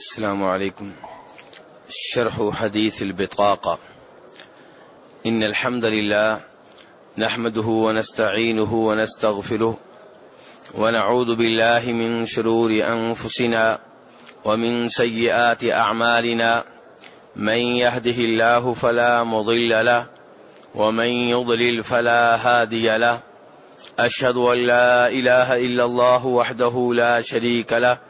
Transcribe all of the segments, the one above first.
السلام عليكم. شرح حديث البطاقة. إن الحمد لله نحمده ونستعينه ونستغفره ونعوذ بالله من شرور أنفسنا ومن سيئات أعمالنا. من يهده الله فلا مضل له ومن يضلل فلا هادي له. أشهد أن لا إله إلا الله وحده لا شريك له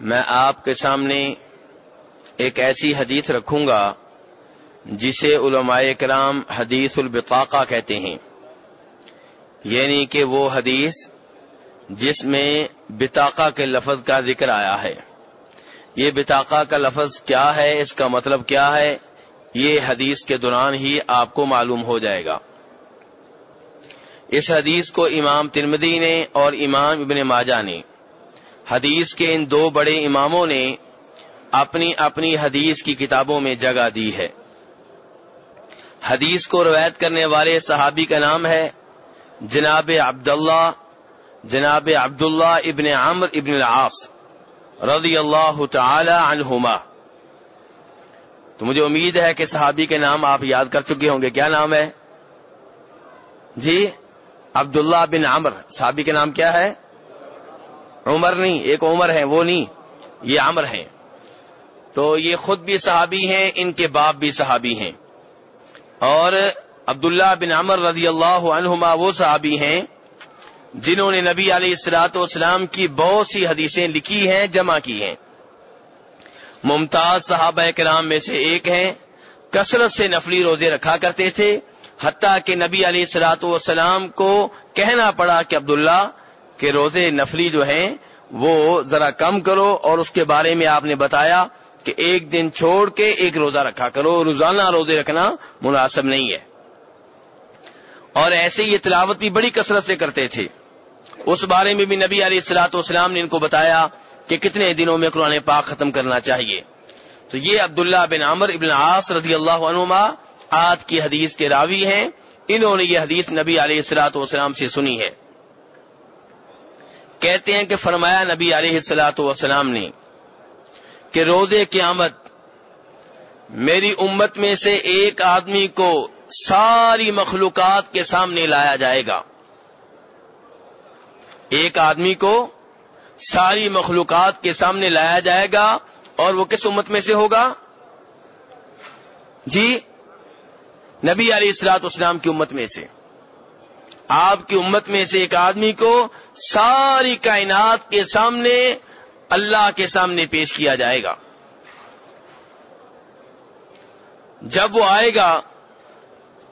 میں آپ کے سامنے ایک ایسی حدیث رکھوں گا جسے علماء کرام حدیث البطاقہ کہتے ہیں۔ یعنی کہ وہ حدیث جس میں بتاقا کے لفظ کا ذکر آیا ہے۔ یہ بتاقا کا لفظ کیا ہے؟ اس کا مطلب کیا ہے؟ یہ حدیث کے دوران ہی آپ کو معلوم ہو جائے گا۔ اس حدیث کو امام ترمدی نے اور امام ابن ماجہ نے حدیث کے ان دو بڑے اماموں نے اپنی اپنی حدیث کی کتابوں میں جگہ دی ہے۔ حدیث کو روایت کرنے والے صحابی کا نام ہے جناب عبداللہ جناب عبداللہ ابن عمر ابن العاص رضی اللہ تعالی عنہما۔ تو مجھے امید ہے کہ صحابی کے نام آپ یاد کر چکے ہوں گے۔ کیا نام ہے؟ جی عبداللہ بن عمر صحابی کے نام کیا ہے؟ عمر نہیں، ایک عمر ہے، وہ نہیں، یہ عمر ہے۔ تو یہ خود بھی صحابی ہیں، ان کے باپ بھی صحابی ہیں۔ اور عبداللہ بن عمر رضی اللہ عنہما وہ صحابی ہیں جنہوں نے نبی علیہ السلاط والسلام کی بہت سی حدیثیں لکھی ہیں، جمع کی ہیں۔ ممتاز صحابہ کرام میں سے ایک ہیں، کثرت سے نفلی روزے رکھا کرتے تھے، حتیٰ کہ نبی علیہ السلاط والسلام کو کہنا پڑا کہ عبداللہ کہ روزے نفلی جو ہیں وہ ذرا کم کرو اور اس کے بارے میں آپ نے بتایا کہ ایک دن چھوڑ کے ایک روزہ رکھا کرو، روزانہ روزے رکھنا مناسب نہیں ہے۔ اور ایسے یہ تلاوت بھی بڑی کثرت سے کرتے تھے۔ اس بارے میں بھی نبی علیہ السلاط والسلام نے ان کو بتایا کہ کتنے دنوں میں قرآن پاک ختم کرنا چاہیے۔ تو یہ عبداللہ بن عامر ابن عاص رضی اللہ عنہما آج کی حدیث کے راوی ہیں۔ انہوں نے یہ حدیث نبی علیہ السلاط والسلام سے سنی ہے۔ کہتے ہیں کہ فرمایا نبی علیہ السلاۃ وسلام نے کہ روز قیامت میری امت میں سے ایک آدمی کو ساری مخلوقات کے سامنے لایا جائے گا۔ ایک آدمی کو ساری مخلوقات کے سامنے لایا جائے گا اور وہ کس امت میں سے ہوگا؟ جی نبی علیہ السلاط اسلام کی امت میں سے۔ آپ کی امت میں سے ایک آدمی کو ساری کائنات کے سامنے، اللہ کے سامنے پیش کیا جائے گا۔ جب وہ آئے گا،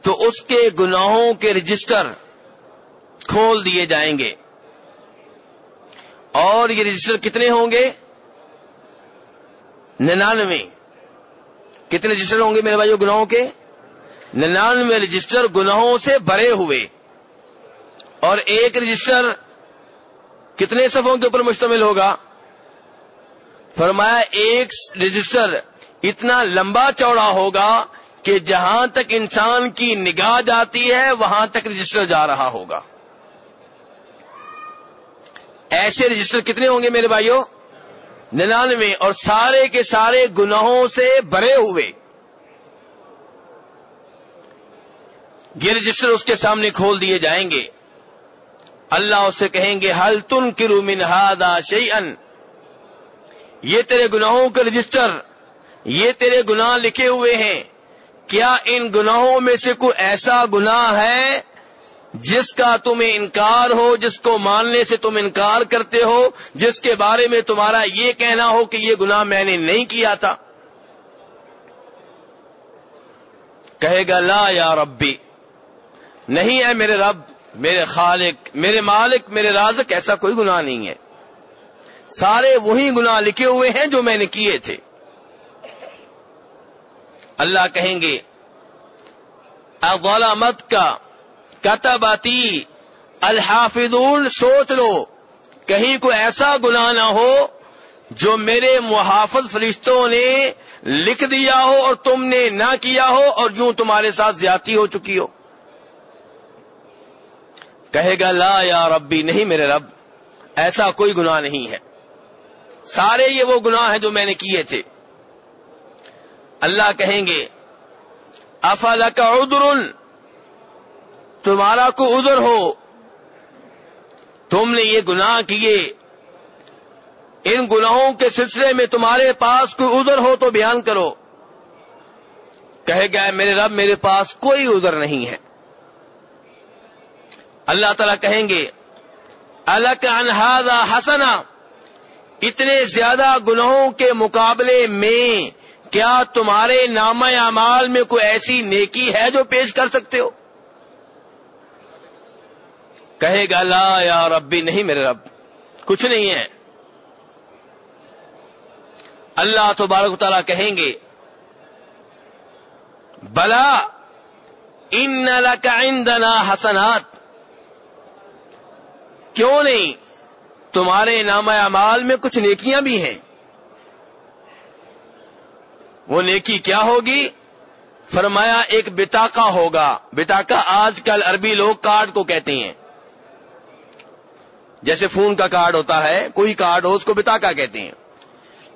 تو اس کے گناہوں کے رجسٹر کھول دیے جائیں گے۔ اور یہ رجسٹر کتنے ہوں گے؟ ننانوے۔ کتنے رجسٹر ہوں گے میرے بھائیوں گناہوں کے؟ ننانوے رجسٹر گناہوں سے بھرے ہوئے۔ اور ایک رجسٹر کتنے صفوں کے اوپر مشتمل ہوگا؟ فرمایا ایک رجسٹر اتنا لمبا چوڑا ہوگا کہ جہاں تک انسان کی نگاہ جاتی ہے، وہاں تک رجسٹر جا رہا ہوگا۔ ایسے رجسٹر کتنے ہوں گے میرے بھائیوں؟ ننانوے اور سارے کے سارے گناہوں سے بھرے ہوئے۔ یہ رجسٹر اس کے سامنے کھول دیے جائیں گے۔ اللہ اسے کہیں گے، ہل تن کرو منہادا شی ان یہ تیرے گناہوں کے رجسٹر، یہ تیرے گناہ لکھے ہوئے ہیں۔ کیا ان گناہوں میں سے کوئی ایسا گناہ ہے جس کا تمہیں انکار ہو، جس کو ماننے سے تم انکار کرتے ہو، جس کے بارے میں تمہارا یہ کہنا ہو کہ یہ گناہ میں نے نہیں کیا تھا؟ کہے گا، لا یا ربی، نہیں ہے میرے رب میرے خالق، میرے مالک، میرے رازق، ایسا کوئی گناہ نہیں ہے۔ سارے وہی گناہ لکھے ہوئے ہیں جو میں نے کیے تھے۔ اللہ کہیں گے غلامت کا کتباتی الحافظون، سوچ لو، کہیں کوئی ایسا گناہ نہ ہو جو میرے محافظ فرشتوں نے لکھ دیا ہو اور تم نے نہ کیا ہو اور یوں تمہارے ساتھ زیادتی ہو چکی ہو۔ کہے گا، لا یا ربی، نہیں میرے رب، ایسا کوئی گناہ نہیں ہے۔ سارے یہ وہ گناہ ہیں جو میں نے کیے تھے۔ اللہ کہیں گے افال کا تمہارا کو ادر ہو۔ تم نے یہ گناہ کیے۔ ان گناہوں کے سلسلے میں تمہارے پاس کوئی ادر ہو تو بیان کرو۔ کہے گا میرے رب، میرے پاس کوئی ادر نہیں ہے۔ اللہ تعالیٰ کہیں گے، الک انہادا حسنا اتنے زیادہ گناہوں کے مقابلے میں کیا تمہارے نام اعمال میں کوئی ایسی نیکی ہے جو پیش کر سکتے ہو؟ کہے گا، لا یا ربی، نہیں میرے رب، کچھ نہیں ہے اللہ تبارک تعالیٰ کہیں گے، بلا، ان عندنا حسنات کیوں نہیں؟ تمہارے نام اعمال میں کچھ نیکیاں بھی ہیں۔ وہ نیکی کیا ہوگی؟ فرمایا، ایک بتاکا ہوگا۔ بتاکا آج کل عربی لوگ کارڈ کو کہتے ہیں۔ جیسے فون کا کارڈ ہوتا ہے، کوئی کارڈ ہو، اس کو بتاکا کہتے ہیں۔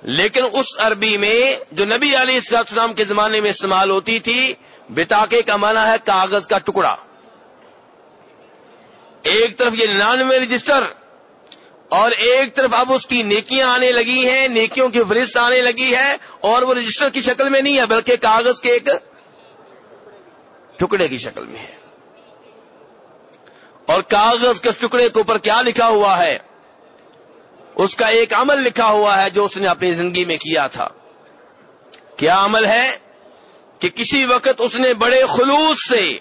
لیکن اس عربی میں جو نبی علی السلام کے زمانے میں استعمال ہوتی تھی بتاکے کا معنی ہے کاغذ کا ٹکڑا۔ ایک طرف یہ ننانوے رجسٹر اور ایک طرف اب اس کی نیکیاں آنے لگی ہیں، نیکیوں کی فہرست آنے لگی ہے اور وہ رجسٹر کی شکل میں نہیں ہے، بلکہ کاغذ کے ایک ٹکڑے کی شکل میں ہے۔ اور کاغذ کے ٹکڑے کے اوپر کیا لکھا ہوا ہے؟ اس کا ایک عمل لکھا ہوا ہے جو اس نے اپنی زندگی میں کیا تھا۔ کیا عمل ہے؟ کہ کسی وقت اس نے بڑے خلوص سے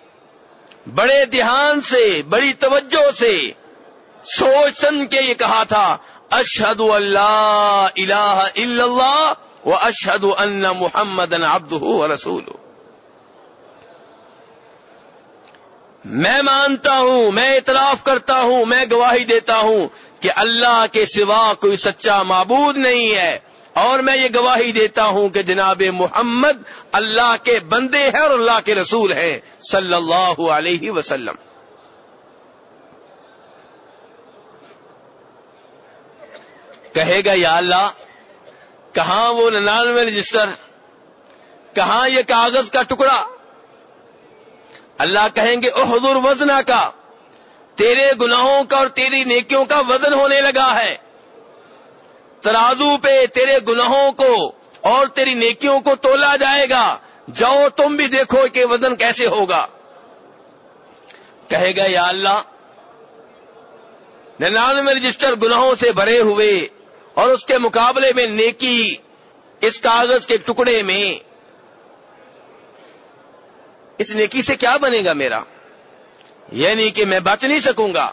بڑے دھیان سے، بڑی توجہ سے سوچ سن کے یہ کہا تھا اشہد اللہ الہ الا اللہ و اشہد ان محمد ابد رسول میں مانتا ہوں، میں اعتراف کرتا ہوں، میں گواہی دیتا ہوں کہ اللہ کے سوا کوئی سچا معبود نہیں ہے۔ اور میں یہ گواہی دیتا ہوں کہ جناب محمد اللہ کے بندے ہیں اور اللہ کے رسول ہیں، صلی اللہ علیہ وسلم۔ کہے گا، یا اللہ، کہاں وہ ننانوے رجسٹر؟ کہاں یہ کاغذ کا ٹکڑا؟ اللہ کہیں گے، احضر وزنا کا، تیرے گناہوں کا اور تیری نیکیوں کا وزن ہونے لگا ہے۔ ترازو پہ تیرے گناہوں کو اور تیری نیکیوں کو تولا جائے گا۔ جاؤ تم بھی دیکھو کہ وزن کیسے ہوگا۔ کہے گا، یا اللہ، ننانوے رجسٹر گناہوں سے بھرے ہوئے اور اس کے مقابلے میں نیکی اس کاغذ کے ٹکڑے میں، اس نیکی سے کیا بنے گا میرا؟ یعنی کہ میں بچ نہیں سکوں گا۔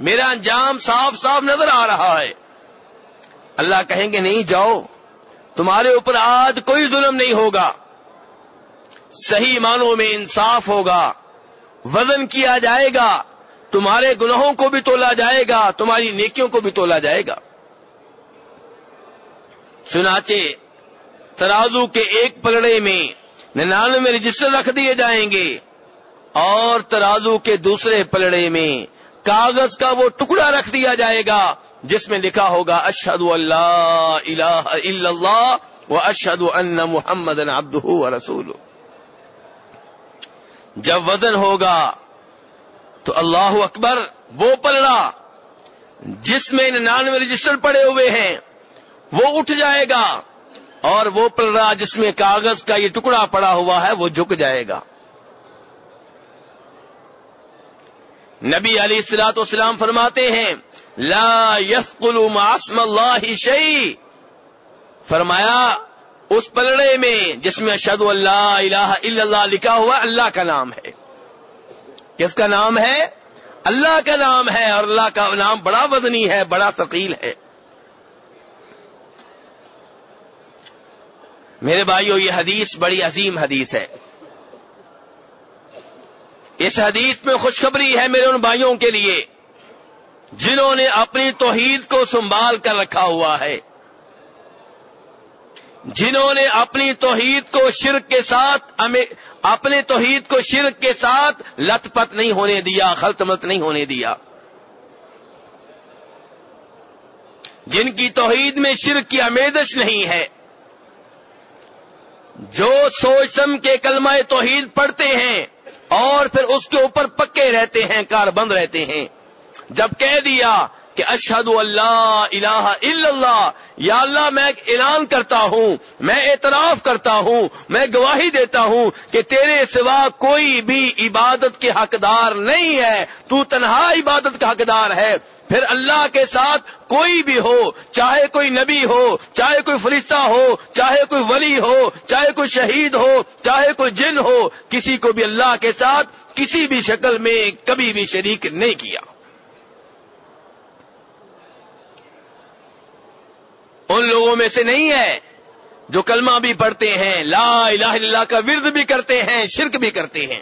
میرا انجام صاف صاف نظر آ رہا ہے۔ اللہ کہیں گے نہیں جاؤ، تمہارے اوپر آج کوئی ظلم نہیں ہوگا۔ صحیح معنوں میں انصاف ہوگا۔ وزن کیا جائے گا۔ تمہارے گناہوں کو بھی تولا جائے گا، تمہاری نیکیوں کو بھی تولا جائے گا۔ چنانچہ ترازو کے ایک پلڑے میں ننانوے رجسٹر رکھ دیے جائیں گے۔ اور ترازو کے دوسرے پلڑے میں کاغذ کا وہ ٹکڑا رکھ دیا جائے گا۔ جس میں لکھا ہوگا اشد اللہ الہ الا اللہ و اشد ان محمد ابد رسول جب وزن ہوگا تو اللہ اکبر وہ پلڑا جس میں ننانوے رجسٹر پڑے ہوئے ہیں، وہ اٹھ جائے گا اور وہ پلڑا جس میں کاغذ کا یہ ٹکڑا پڑا ہوا ہے، وہ جھک جائے گا۔ نبی علی السلاط اسلام فرماتے ہیں لا یسکلو معصم اللہ شعی فرمایا، اس پلڑے میں جس میں اشد اللہ الہ الا اللہ لکھا ہوا اللہ کا نام ہے۔ کس کا نام ہے؟ اللہ کا نام ہے اور اللہ کا نام بڑا وزنی ہے، بڑا ثقیل ہے۔ میرے بھائیو، یہ حدیث بڑی عظیم حدیث ہے۔ اس حدیث میں خوشخبری ہے میرے ان بھائیوں کے لیے۔ جنہوں نے اپنی توحید کو سنبھال کر رکھا ہوا ہے۔ جنہوں نے اپنی توحید کو شرک کے ساتھ اپنے توحید کو شرک کے ساتھ لت پت نہیں ہونے دیا، خلط مت نہیں ہونے دیا۔ جن کی توحید میں شرک کی امیدش نہیں ہے، جو سوچ سم کے کلمہ توحید پڑھتے ہیں اور پھر اس کے اوپر پکے رہتے ہیں، کار بند رہتے ہیں۔ جب کہہ دیا کہ اشہد اللہ الہ الا اللہ، یا اللہ میں اعلان کرتا ہوں، میں اعتراف کرتا ہوں، میں گواہی دیتا ہوں کہ تیرے سوا کوئی بھی عبادت کے حقدار نہیں ہے، تو تنہا عبادت کا حقدار ہے۔ پھر اللہ کے ساتھ کوئی بھی ہو، چاہے کوئی نبی ہو، چاہے کوئی فرشتہ ہو، چاہے کوئی ولی ہو، چاہے کوئی شہید ہو، چاہے کوئی جن ہو، کسی کو بھی اللہ کے ساتھ کسی بھی شکل میں کبھی بھی شریک نہیں کیا۔ ان لوگوں میں سے نہیں ہے جو کلمہ بھی پڑھتے ہیں، لا الہ الا اللہ کا ورد بھی کرتے ہیں، شرک بھی کرتے ہیں۔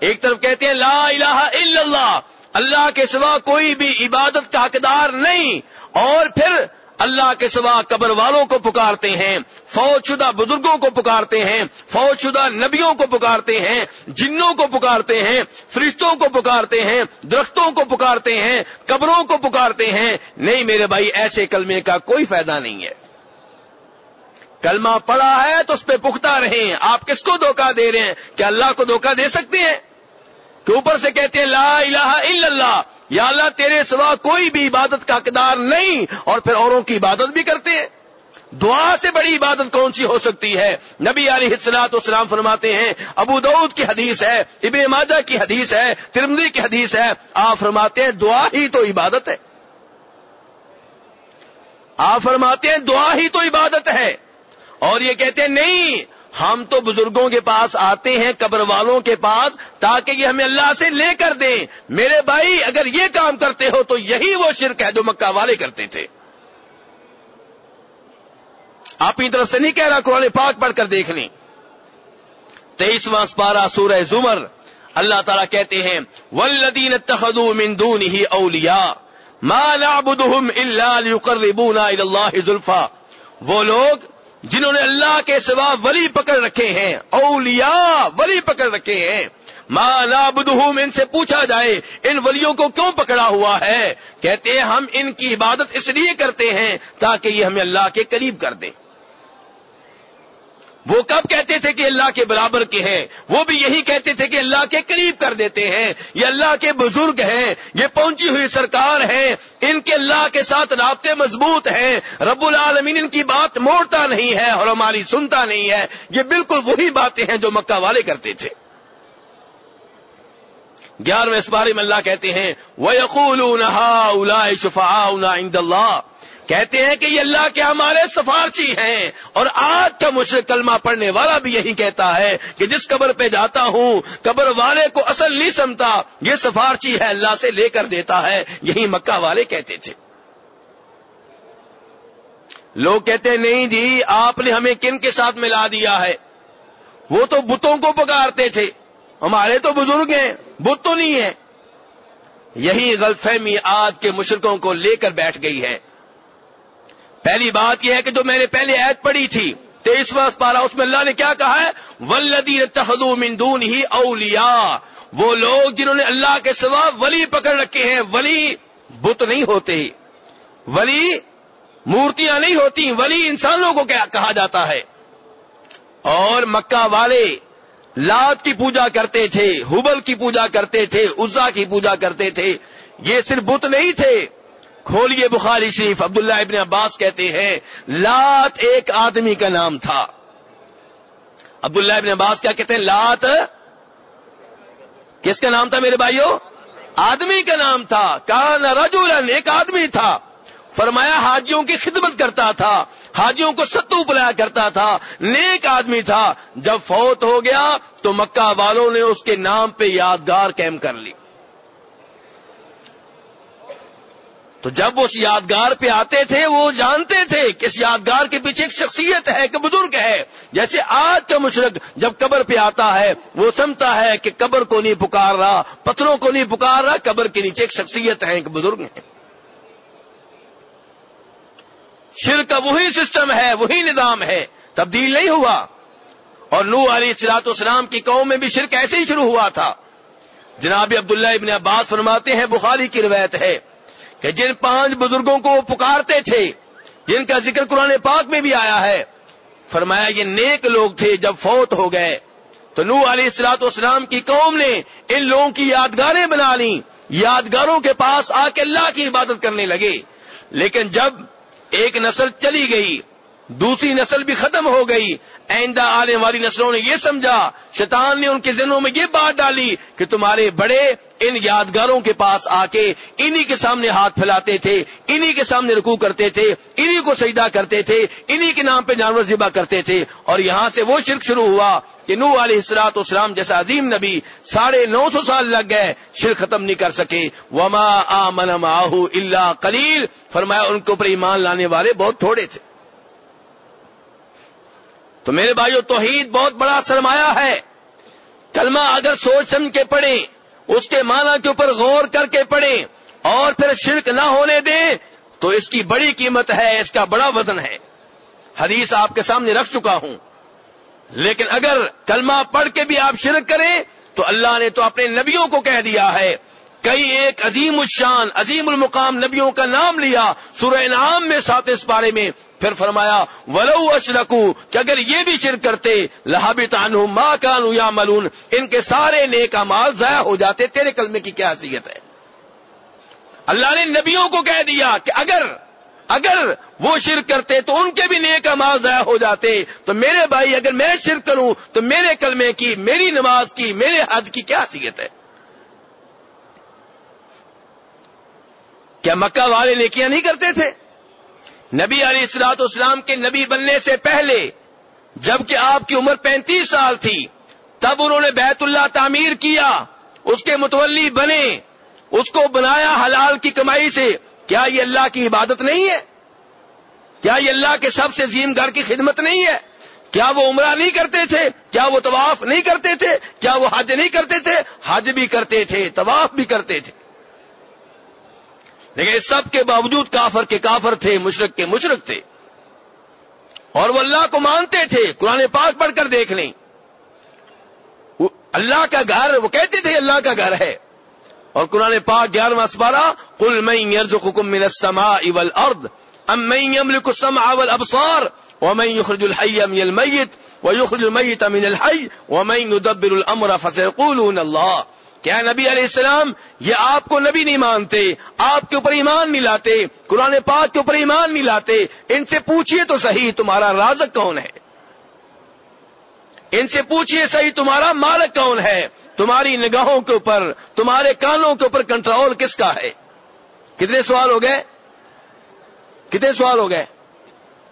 ایک طرف کہتے ہیں، لا الہ الا اللہ اللہ کے سوا کوئی بھی عبادت کا حقدار نہیں، اور پھر اللہ کے سوا قبر والوں کو پکارتے ہیں فوج شدہ بزرگوں کو پکارتے ہیں فوج شدہ نبیوں کو پکارتے ہیں، جنوں کو پکارتے ہیں، فرشتوں کو پکارتے ہیں، درختوں کو پکارتے ہیں، قبروں کو پکارتے ہیں۔ نہیں میرے بھائی، ایسے کلمے کا کوئی فائدہ نہیں ہے۔ کلمہ پڑا ہے تو اس پہ پختہ رہیں۔ آپ کس کو دھوکہ دے رہے ہیں؟ کیا اللہ کو دھوکہ دے سکتے ہیں؟ کہ اوپر سے کہتے ہیں، لا الہ الا اللہ۔ یا اللہ تیرے سوا کوئی بھی عبادت کا حقدار نہیں، اور پھر اوروں کی عبادت بھی کرتے ہیں۔ دعا سے بڑی عبادت کون سی ہو سکتی ہے؟ نبی علیہ السلاط اسلام فرماتے ہیں، ابو دعود کی حدیث ہے، ابن مادہ کی حدیث ہے ترمدی کی حدیث ہے، آپ فرماتے ہیں دعا ہی تو عبادت ہے۔ آپ فرماتے ہیں دعا ہی تو عبادت ہے۔ اور یہ کہتے ہیں، نہیں ہم تو بزرگوں کے پاس آتے ہیں، قبر والوں کے پاس، تاکہ یہ ہمیں اللہ سے لے کر دیں۔ میرے بھائی، اگر یہ کام کرتے ہو تو یہی وہ شرک ہے جو مکہ والے کرتے تھے۔ اپنی طرف سے نہیں کہہ رہا قرآن پاک پڑھ کر دیکھ لیں۔ تیئیسواں پارا سورہ زمر، اللہ تعالیٰ کہتے ہیں ولدین تخدو مندون ہی اولیا مالا بدہم اللہ زلفا وہ لوگ جنہوں نے اللہ کے سوا ولی پکڑ رکھے ہیں، اولیاء ولی پکڑ رکھے ہیں۔ ماں بدہم ان سے پوچھا جائے، ان ولیوں کو کیوں پکڑا ہوا ہے؟ کہتے ہیں، ہم ان کی عبادت اس لیے کرتے ہیں تاکہ یہ ہمیں اللہ کے قریب کر دیں۔ وہ کب کہتے تھے کہ اللہ کے برابر کے ہیں؟ وہ بھی یہی کہتے تھے کہ اللہ کے قریب کر دیتے ہیں۔ یہ اللہ کے بزرگ ہیں، یہ پہنچی ہوئی سرکار ہے ان کے اللہ کے ساتھ رابطے مضبوط ہیں۔ رب العالمین ان کی بات موڑتا نہیں ہے اور ہماری سنتا نہیں ہے۔ یہ بالکل وہی باتیں ہیں جو مکہ والے کرتے تھے۔ گیارہویں اس بارے میں اللہ کہتے ہیں وہ یقول شفا اللہ کہتے ہیں کہ یہ اللہ کے ہمارے سفارشی ہیں اور آج کا مشرق کلمہ پڑھنے والا بھی یہی کہتا ہے کہ جس قبر پہ جاتا ہوں، قبر والے کو اصل نہیں سمتا، یہ سفارشی ہے اللہ سے لے کر دیتا ہے، یہی مکہ والے کہتے تھے۔ لوگ کہتے ہیں، نہیں جی آپ نے ہمیں کن کے ساتھ ملا دیا ہے؟ وہ تو بتوں کو پکارتے تھے۔ ہمارے تو بزرگ ہیں، بت تو نہیں ہے یہی غلط فہمی آج کے مشرقوں کو لے کر بیٹھ گئی ہے۔ پہلی بات یہ ہے کہ جو میں نے پہلے عید پڑھی تھی تیئیس وقت پارا اس میں اللہ نے کیا کہا ہے؟ ولدی تحدو مندون ہی اولیا وہ لوگ جنہوں نے اللہ کے سوا ولی پکڑ رکھے ہیں، ولی بت نہیں ہوتے، ولی مورتیاں نہیں ہوتی، ولی انسانوں کو کیا کہا جاتا ہے۔ اور مکہ والے لات کی پوجا کرتے تھے، حبل کی پوجا کرتے تھے، عزا کی پوجا کرتے تھے، یہ صرف بت نہیں تھے۔ کھولئے بخاری شریف، عبداللہ ابن عباس کہتے ہیں، لات ایک آدمی کا نام تھا۔ عبداللہ ابن عباس کیا کہتے ہیں؟ لات کس کا نام تھا میرے بھائیوں آدمی کا نام تھا۔ کان رجولن ایک آدمی تھا۔ فرمایا، حاجیوں کی خدمت کرتا تھا۔ حاجیوں کو ستو پلایا کرتا تھا۔ نیک آدمی تھا۔ جب فوت ہو گیا تو مکہ والوں نے اس کے نام پہ یادگار کیم کر لی۔ تو جب اس یادگار پہ آتے تھے، وہ جانتے تھے کہ اس یادگار کے پیچھے ایک شخصیت ہے کہ بزرگ ہے۔ جیسے آج کا مشرق جب قبر پہ آتا ہے، وہ سمتا ہے کہ قبر کو نہیں پکار رہا، پتھروں کو نہیں پکار رہا، قبر کے نیچے ایک شخصیت ہے، ایک بزرگ ہے۔ شر کا وہی سسٹم ہے، وہی نظام ہے۔ تبدیل نہیں ہوا۔ اور نو علی سلاط اسلام کی قوم میں بھی شرک ایسے ہی شروع ہوا تھا۔ جناب عبداللہ ابن عباس فرماتے ہیں، بخاری کی روایت ہے۔ کہ جن پانچ بزرگوں کو وہ پکارتے تھے، جن کا ذکر قرآن پاک میں بھی آیا ہے، فرمایا یہ نیک لوگ تھے جب فوت ہو گئے۔ تو نو علی السلاط اسلام کی قوم نے ان لوگوں کی یادگاریں بنا لی یادگاروں کے پاس آ کے اللہ کی عبادت کرنے لگے۔ لیکن جب ایک نسل چلی گئی دوسری نسل بھی ختم ہو گئی۔ آئندہ آنے والی نسلوں نے یہ سمجھا، شیطان نے ان کے ذہنوں میں یہ بات ڈالی کہ تمہارے بڑے ان یادگاروں کے پاس آ کے انہی کے سامنے ہاتھ پھیلاتے تھے، انہی کے سامنے رکوع کرتے تھے، انہی کو سجدہ کرتے تھے، انہی کے نام پہ جانور ذبح کرتے تھے۔ اور یہاں سے وہ شرک شروع ہوا کہ نو علیہ السلاط اسلام جیسا عظیم نبی ساڑھے نو سو سال لگ گئے شرک ختم نہیں کر سکے۔ وما آمن معه اللہ کلیل فرمایا ان کے اوپر ایمان لانے والے بہت تھوڑے تھے۔ تو میرے بھائیو، توحید بہت بڑا سرمایہ ہے۔ کلمہ اگر سوچ سمجھ کے پڑھیں، اس کے معنی کے اوپر غور کر کے پڑھیں اور پھر شرک نہ ہونے دیں، تو اس کی بڑی قیمت ہے، اس کا بڑا وزن ہے۔ حدیث آپ کے سامنے رکھ چکا ہوں۔ لیکن اگر کلمہ پڑھ کے بھی آپ شرک کریں، تو اللہ نے تو اپنے نبیوں کو کہہ دیا ہے۔ کئی ایک عظیم الشان، عظیم المقام نبیوں کا نام لیا، سورہ نام میں ساتھ اس بارے میں۔ پھر فرمایا، ولو اشرکو کہ اگر یہ بھی شرک کرتے لہابی تانو ماں کانو یا ملون ان کے سارے نیک مال ضائع ہو جاتے، تیرے کلمے کی کیا حیثیت ہے؟ اللہ نے نبیوں کو کہہ دیا کہ اگر اگر وہ شرک کرتے تو ان کے بھی نیک مال ضائع ہو جاتے، تو میرے بھائی اگر میں شرک کروں، تو میرے کلمے کی، میری نماز کی، میرے حج کی کیا حیثیت ہے؟ کیا مکہ والے نیکیاں نہیں کرتے تھے؟ نبی علی اصلاط اسلام کے نبی بننے سے پہلے، جبکہ آپ کی عمر پینتیس سال تھی، تب انہوں نے بیت اللہ تعمیر کیا، اس کے متولی بنے، اس کو بنایا حلال کی کمائی سے۔ کیا یہ اللہ کی عبادت نہیں ہے؟ کیا یہ اللہ کے سب سے زیم گھر کی خدمت نہیں ہے؟ کیا وہ عمرہ نہیں کرتے تھے؟ کیا وہ طواف نہیں کرتے تھے؟ کیا وہ حج نہیں کرتے تھے؟ حج بھی کرتے تھے، طواف بھی کرتے تھے۔ لیکن اس سب کے باوجود کافر کے کافر تھے، مشرق کے مشرق تھے۔ اور وہ اللہ کو مانتے تھے، قرآن پاک پڑھ کر دیکھ لیں۔ اللہ کا گھر، وہ کہتے تھے اللہ کا گھر ہے۔ اور قرآن پاک گیارہواں اسپارہ کل میں یرز حکم من السماء والارض، ام میں يملك السمع والابصار، ومن يخرج الحي من الميت ويخرج الميت من الحي ومن يدبر الامر فسيقولون الله کیا نبی علیہ السلام، یہ آپ کو نبی نہیں مانتے، آپ کے اوپر ایمان نہیں لاتے، قرآن پاک کے اوپر ایمان نہیں لاتے، ان سے پوچھئے تو صحیح تمہارا رازق کون ہے؟ ان سے پوچھئے صحیح تمہارا مالک کون ہے؟ تمہاری نگاہوں کے اوپر، تمہارے کانوں کے اوپر کنٹرول کس کا ہے؟ کتنے سوال ہو گئے؟ کتنے سوال ہو گئے؟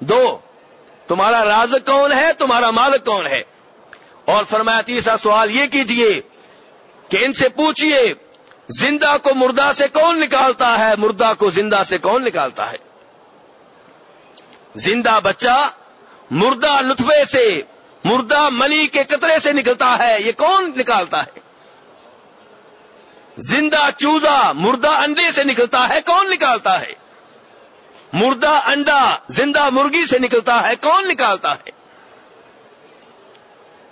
دو، تمہارا رازق کون ہے؟ تمہارا مالک کون ہے؟ اور فرمایا تیسرا سوال یہ کیجیے کہ ان سے پوچھئے، زندہ کو مردہ سے کون نکالتا ہے؟ مردہ کو زندہ سے کون نکالتا ہے؟ زندہ بچہ مردہ لطفے سے، مردہ منی کے قطرے سے نکلتا ہے، یہ کون نکالتا ہے؟ زندہ چوزا مردہ انڈے سے نکلتا ہے، کون نکالتا ہے؟ مردہ انڈا زندہ مرغی سے نکلتا ہے، کون نکالتا ہے؟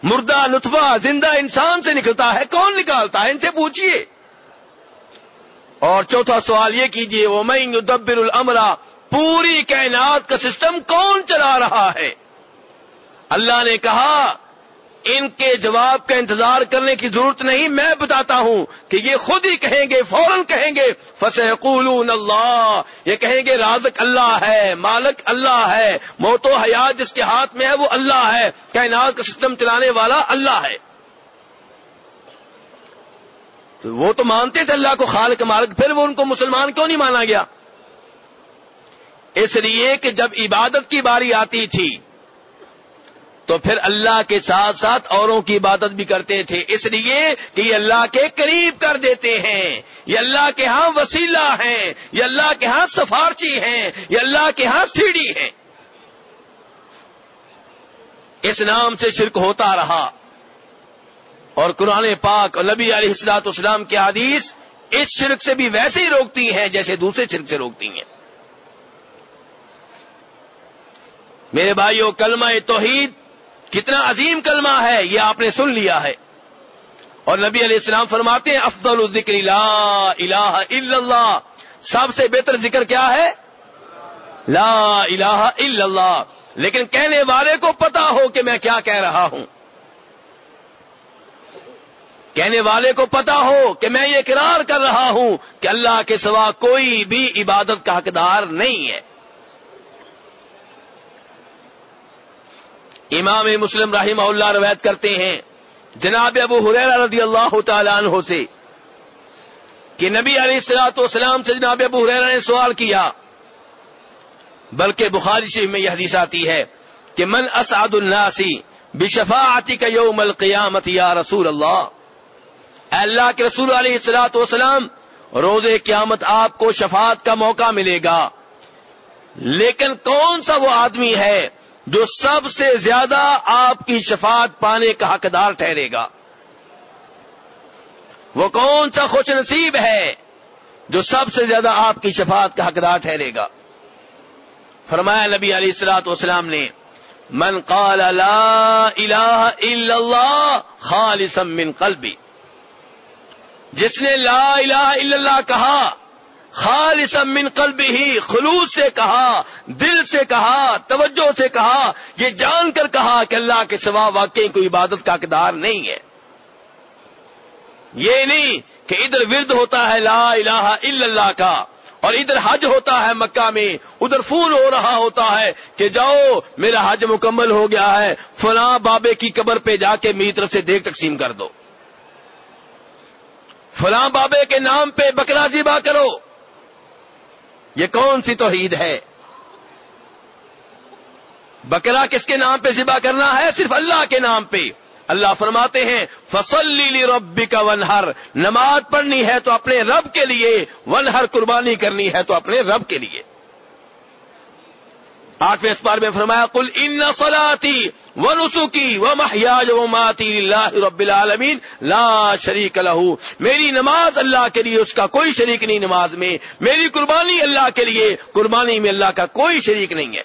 مردہ نطفہ زندہ انسان سے نکلتا ہے، کون نکالتا ہے؟ ان سے پوچھئے۔ اور چوتھا سوال یہ کیجیے وہ میں دبر العمرا پوری کائنات کا سسٹم کون چلا رہا ہے؟ اللہ نے کہا ان کے جواب کا انتظار کرنے کی ضرورت نہیں، میں بتاتا ہوں کہ یہ خود ہی کہیں گے، فوراً کہیں گے فسقولون اللہ یہ کہیں گے، رازق اللہ ہے، مالک اللہ ہے، موت و حیات جس کے ہاتھ میں ہے، وہ اللہ ہے، کائنات کا سسٹم چلانے والا اللہ ہے۔ تو وہ تو مانتے تھے اللہ کو خالق مالک، پھر وہ ان کو مسلمان کیوں نہیں مانا گیا؟ اس لیے کہ جب عبادت کی باری آتی تھی تو پھر اللہ کے ساتھ ساتھ اوروں کی عبادت بھی کرتے تھے۔ اس لیے کہ یہ اللہ کے قریب کر دیتے ہیں۔ یہ اللہ کے ہاں وسیلہ ہیں۔ یہ اللہ کے ہاں سفارچی ہیں۔ یہ اللہ کے ہاں سیڑھی ہیں۔ اس نام سے شرک ہوتا رہا۔ اور قرآن پاک اور نبی علیہ السلاط اسلام کے حدیث اس شرک سے بھی ویسے ہی روکتی ہیں جیسے دوسرے شرک سے روکتی ہیں۔ میرے بھائیو، کلمہ توحید کتنا عظیم کلمہ ہے، یہ آپ نے سن لیا ہے۔ اور نبی علیہ السلام فرماتے ہیں، افضل الذکر، لا الہ الا اللہ۔ سب سے بہتر ذکر کیا ہے؟ لا الہ الا اللہ۔ لیکن کہنے والے کو پتا ہو کہ میں کیا کہہ رہا ہوں۔ کہنے والے کو پتا ہو کہ میں یہ اقرار کر رہا ہوں کہ اللہ کے سوا کوئی بھی عبادت کا حقدار نہیں ہے۔ امام مسلم رحمہ اللہ روایت کرتے ہیں، جناب ابو حریرہ رضی اللہ تعالیٰ عنہ سے، کہ نبی علیہ السلاۃ والسلام سے جناب ابو حریرہ نے سوال کیا، بلکہ بخاری شریف میں یہ حدیث آتی ہے کہ من اسعد الناسی بشفاعتی کا یوم القیامت یا رسول اللہ، اے اللہ کے رسول علیہ السلاۃ والسلام روز قیامت آپ کو شفاعت کا موقع ملے گا۔ لیکن کون سا وہ آدمی ہے جو سب سے زیادہ آپ کی شفاعت پانے کا حقدار ٹھہرے گا۔ وہ کون سا خوش نصیب ہے جو سب سے زیادہ آپ کی شفاعت کا حقدار ٹھہرے گا۔ فرمایا نبی علیہ السلاۃ والسلام نے، من قال لا الہ الا اللہ خالصا من قلبی جس نے لا الہ الا اللہ کہا خالص من قلب ہی، خلوص سے کہا، دل سے کہا، توجہ سے کہا، یہ جان کر کہا کہ اللہ کے سوا واقعی کوئی عبادت کا کردار نہیں ہے۔ یہ نہیں کہ ادھر ورد ہوتا ہے لا الہ الا اللہ کا اور ادھر حج ہوتا ہے مکہ میں، ادھر فون ہو رہا ہوتا ہے کہ جاؤ، میرا حج مکمل ہو گیا ہے، فلاں بابے کی قبر پہ جا کے میری طرف سے دیکھ تقسیم کر دو۔ فلاں بابے کے نام پہ بکرا ذبح کرو۔ یہ کون سی توحید ہے؟ بکرا کس کے نام پہ ذبح کرنا ہے؟ صرف اللہ کے نام پہ۔ اللہ فرماتے ہیں، فصل ربی کا ونہر نماز پڑھنی ہے تو اپنے رب کے لیے ونہر قربانی کرنی ہے تو اپنے رب کے لیے۔ آٹھویں اسپار میں فرمایا کل ان سلاتی و نسخی و محیاج و ماتی اللہ رب العالمین لا شریک لہو میری نماز اللہ کے لیے، اس کا کوئی شریک نہیں نماز میں. میری قربانی اللہ کے لیے، قربانی میں اللہ کا کوئی شریک نہیں ہے.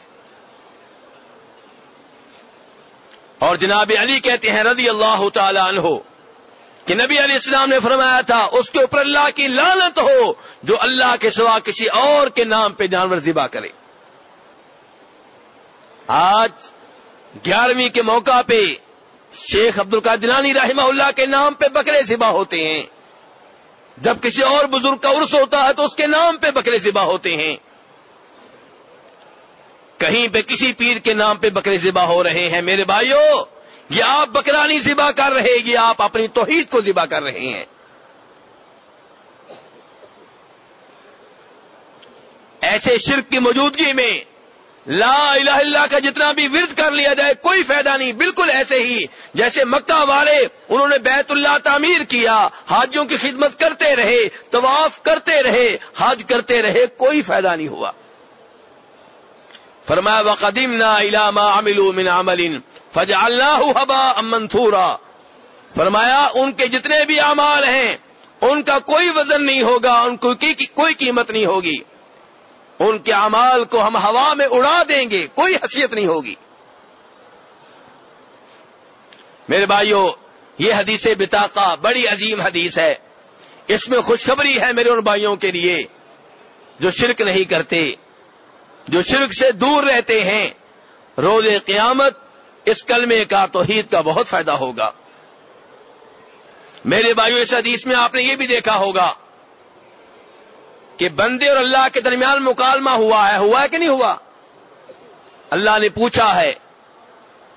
اور جناب علی کہتے ہیں، رضی اللہ تعالی عنہ، کہ نبی علیہ السلام نے فرمایا تھا، اس کے اوپر اللہ کی لانت ہو، جو اللہ کے سوا کسی اور کے نام پہ جانور ذبح کرے. آج گیارہویں کے موقع پہ شیخ عبد القادرانی رحمہ اللہ کے نام پہ بکرے ذبح ہوتے ہیں۔ جب کسی اور بزرگ کا عرص ہوتا ہے تو اس کے نام پہ بکرے ذبح ہوتے ہیں۔ کہیں پہ کسی پیر کے نام پہ بکرے ذبح ہو رہے ہیں۔ میرے بھائیوں یہ آپ بکرانی ذبح کر رہے یہ آپ اپنی توحید کو ذبح کر رہے ہیں۔ ایسے شرک کی موجودگی میں لا الہ اللہ کا جتنا بھی ورد کر لیا جائے کوئی فائدہ نہیں، بالکل ایسے ہی جیسے مکہ والے انہوں نے بیت اللہ تعمیر کیا، حاجیوں کی خدمت کرتے رہے، طواف کرتے رہے حج کرتے رہے، کوئی فائدہ نہیں ہوا۔ فرمایا وقدیم نا علامہ امل من عمل فج اللہ منتھورا فرمایا، ان کے جتنے بھی اعمال ہیں، ان کا کوئی وزن نہیں ہوگا، ان کو کوئی قیمت نہیں ہوگی۔ ان کے امال کو ہم ہوا میں اڑا دیں گے، کوئی حیثیت نہیں ہوگی۔ میرے بھائیوں یہ حدیث بتاقا بڑی عظیم حدیث ہے۔ اس میں خوشخبری ہے میرے ان بھائیوں کے لیے جو شرک نہیں کرتے، جو شرک سے دور رہتے ہیں۔ روز قیامت اس کلمے کا توحید کا بہت فائدہ ہوگا۔ میرے بھائیوں اس حدیث میں آپ نے یہ بھی دیکھا ہوگا کہ بندے اور اللہ کے درمیان مکالمہ ہوا ہے ہوا ہے کہ نہیں ہوا؟ اللہ نے پوچھا ہے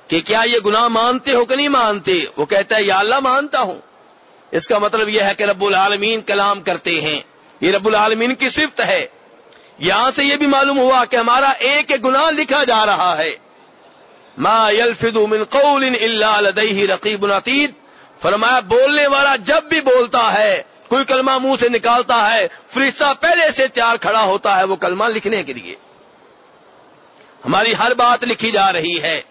کہ کیا یہ گناہ مانتے ہو کہ نہیں مانتے؟ وہ کہتا ہے، یا اللہ مانتا ہوں۔ اس کا مطلب یہ ہے کہ رب العالمین کلام کرتے ہیں۔ یہ رب العالمین کی صفت ہے۔ یہاں سے یہ بھی معلوم ہوا کہ ہمارا ایک گناہ لکھا جا رہا ہے۔ ما يلفظ من قول الا لديه رقیب عتید فرمایا، بولنے والا جب بھی بولتا ہے کوئی کلمہ منہ سے نکالتا ہے، فرشتہ پہلے سے تیار کھڑا ہوتا ہے وہ کلمہ لکھنے کے لیے۔ ہماری ہر بات لکھی جا رہی ہے۔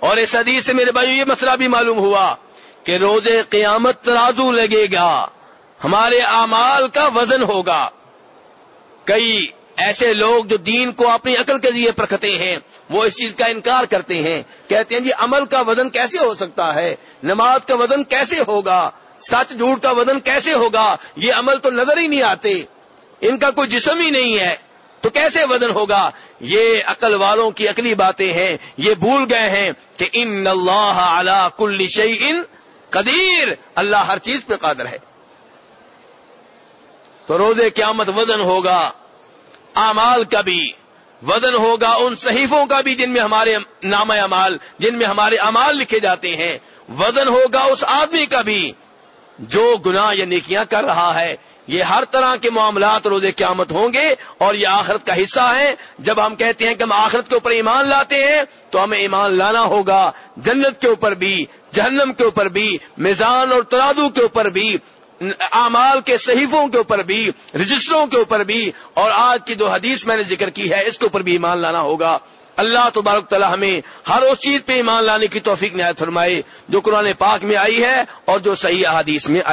اور اس حدیث سے میرے بھائی یہ مسئلہ بھی معلوم ہوا کہ روز قیامت ترازو لگے گا۔ ہمارے اعمال کا وزن ہوگا۔ کئی ایسے لوگ جو دین کو اپنی عقل کے لیے پرکھتے ہیں، وہ اس چیز کا انکار کرتے ہیں۔ کہتے ہیں جی عمل کا وزن کیسے ہو سکتا ہے؟ نماز کا وزن کیسے ہوگا؟ سچ جھوٹ کا وزن کیسے ہوگا؟ یہ عمل تو نظر ہی نہیں آتے۔ ان کا کوئی جسم ہی نہیں ہے۔ تو کیسے وزن ہوگا؟ یہ عقل والوں کی عقلی باتیں ہیں۔ یہ بھول گئے ہیں کہ ان اللہ علی کل شعی ان قدیر۔ اللہ ہر چیز پہ قادر ہے۔ تو روز قیامت وزن ہوگا۔ اعمال کا بھی۔ وزن ہوگا ان صحیفوں کا بھی جن میں ہمارے نام امال جن میں ہمارے امال لکھے جاتے ہیں۔ وزن ہوگا اس آدمی کا بھی۔ جو گناہ یا نیکیاں کر رہا ہے، یہ ہر طرح کے معاملات روز قیامت ہوں گے اور یہ آخرت کا حصہ ہیں۔ جب ہم کہتے ہیں کہ ہم آخرت کے اوپر ایمان لاتے ہیں، تو ہمیں ایمان لانا ہوگا۔ جنت کے اوپر بھی، جہنم کے اوپر بھی، میزان اور ترادو کے اوپر بھی، اعمال کے صحیفوں کے اوپر بھی، رجسٹروں کے اوپر بھی۔ اور آج کی جو حدیث میں نے ذکر کی ہے، اس کے اوپر بھی ایمان لانا ہوگا۔ اللہ تبارک تعالی ہمیں ہر اس چیز پہ ایمان لانے کی توفیق نہایت فرمائے جو قرآن پاک میں آئی ہے اور جو صحیح احادیث میں آئی۔